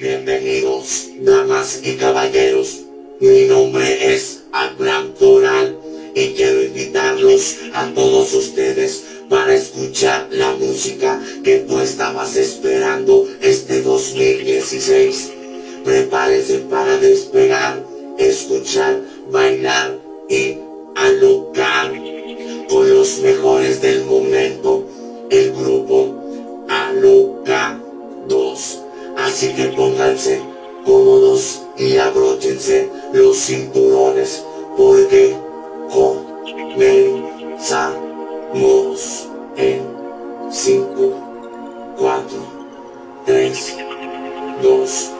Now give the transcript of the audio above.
Bienvenidos, damas y caballeros. Mi nombre es Abraham Toral y quiero invitarlos a todos ustedes para escuchar la música que tú estabas esperando este 2016. Prepárese para despegar, escuchar, bailar y alocar con los mejores del momento, Así que pónganse cómodos y abróchense los cinturones porque comenzamos en 5, 4, 3, 2, 1.